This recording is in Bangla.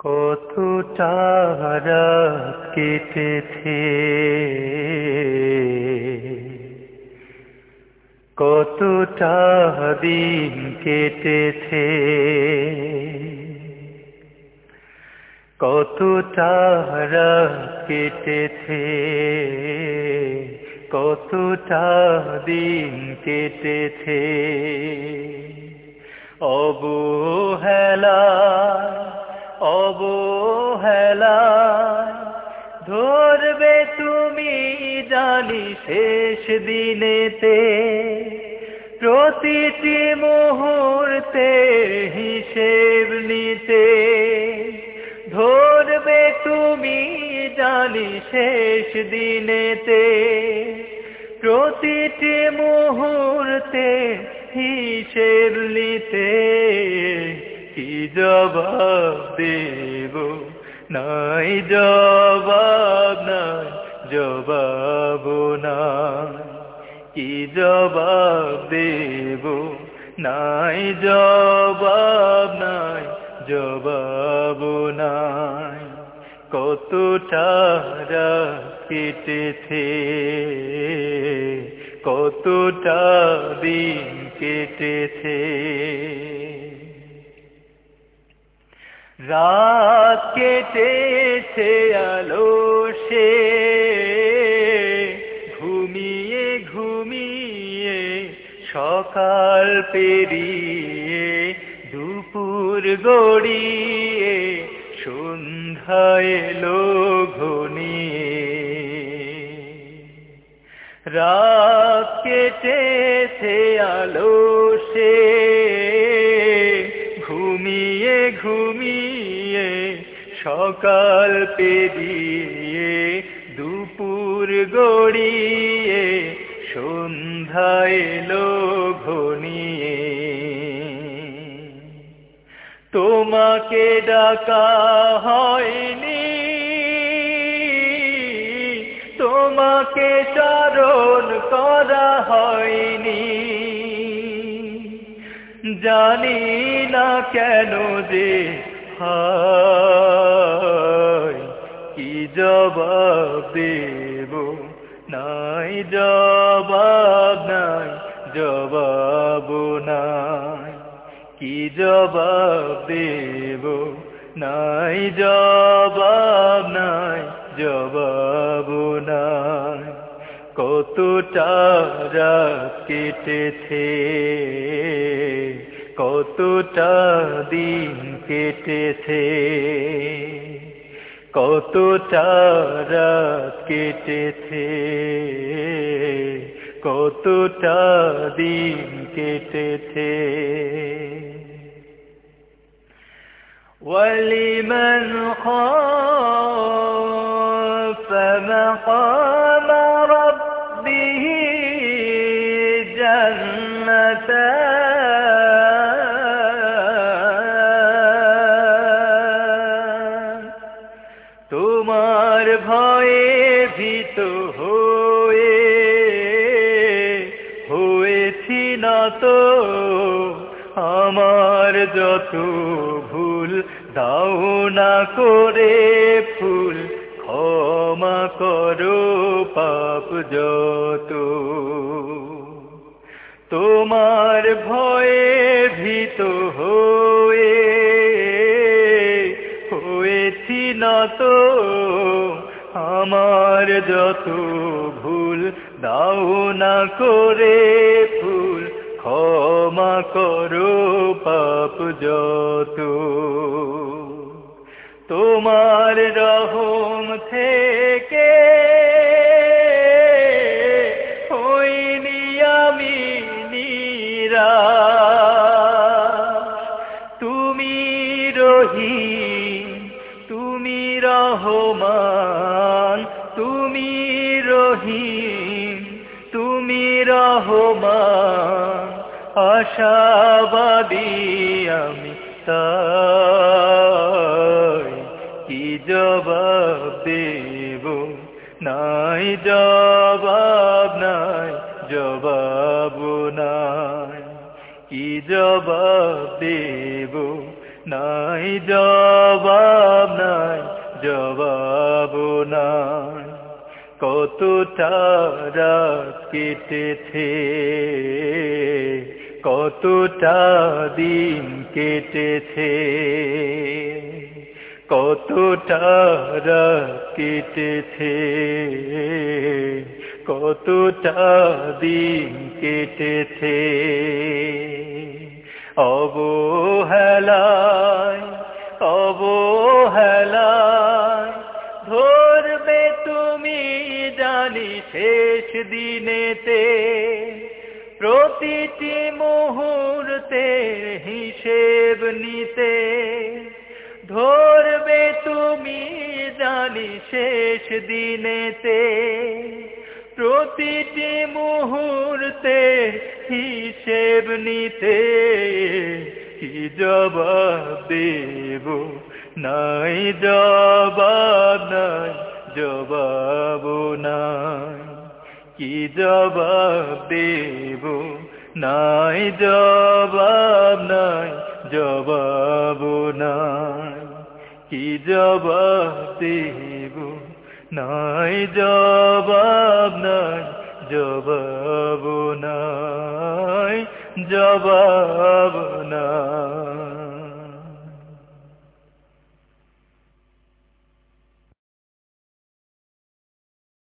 কত চারা কেটেছে কতটা দিন কেটেছে কতটা রাত কেটেছে কতটা দিন কেটেছে অবহেলা অবহেলা ধরবে তুমি জানি শেষ দিনেতে। প্রতিটি মুহূর্তে হিসেব নিতে। ধরবে তুমি জানি শেষ দিনেতে। প্রতিটি মুহূর্তে হিসেব নিতে। কি জবাব দেব? নাই জবাব নাই জবাব, নাই। কি জবাব দেব? নাই জবাব নাই জবাব, নাই। কতটা কেটেছে, কতটা দিন কেটেছে। রাত কেটেছে আলো সে। ঘুমিয়ে ঘুমিয়ে, সকাল পেরিয়ে, দুপুর গড়িয়ে, সন্ধ্যা এলো ঘনিয়ে। রাত কেটেছে আলো সে। ঘুমিয়ে ঘুমিয়ে সকাল পেরিয়ে দুপুর গড়িয়ে সন্ধ্যা এলো ঘনিয়ে তোমাকে ডাকা হয়নি, তোমাকে চারণ করা হয়নি। জানি না কেন যে হায় কি জবাব দেব? নাই জবাব নাই জবাব নাই। কি জবাব দেব? নাই জবাব নাই জবাব নাই। কতটা রাত কেটেছে, কতটা দিন কেটেছে। কতটা রাত কেটেছে কতটা দিন কেটেছে ولمن خاف مقام ভয়ে ভীত হয়ে, হয়েছি না তো আমার যত ভুল, দাও না করে ফুল, ক্ষমা করো পাপ যত। তোমার ভয়ে ভীত হয়ে হয়েছি না তো আমার যত ভুল, দাও না করে ফুল ক্ষমা করো পাপ যত। তোমার রহম থেকে তুমি রহমান, তুমি রহিম, তুমি রহমান, আশাবাদী আমি তাই। কি জবাব দেব? নাই জবাব নাই জবাব নাই। কি জবাব দেব? নাই জবাব নাই জবাব নাই। কতটা রাত কেটেছে, কতটা দিন কেটেছে, কতটা রাত কেটেছে, কতটা দিন কেটেছে। অবহেলায় অবহেলায় ধরবে তুমি জানি শেষ দিনেতে। প্রতিটি মুহূর্তে হিসেব নিতে ধরবে তুমি জানি শেষ দিনেতে। প্রতিটি মুহূর্তে হিসেব নিতে কি জবাব দেব? নাই জবাব নাই জবাব নাই। কি জবাব দেব? নাই জবাব নাই জবাব নাই। কি জবাব দেব? নাই জবাব নাই জবাব নাই। জবাব নাই